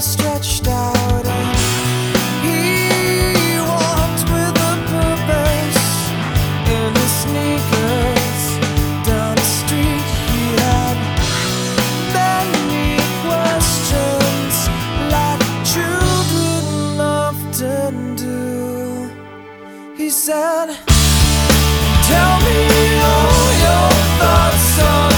stretched out. he walked with a purpose in his sneakers down the street. He had many questions, like children often do. He said, Tell me all your thoughts.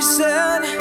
We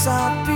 Stop.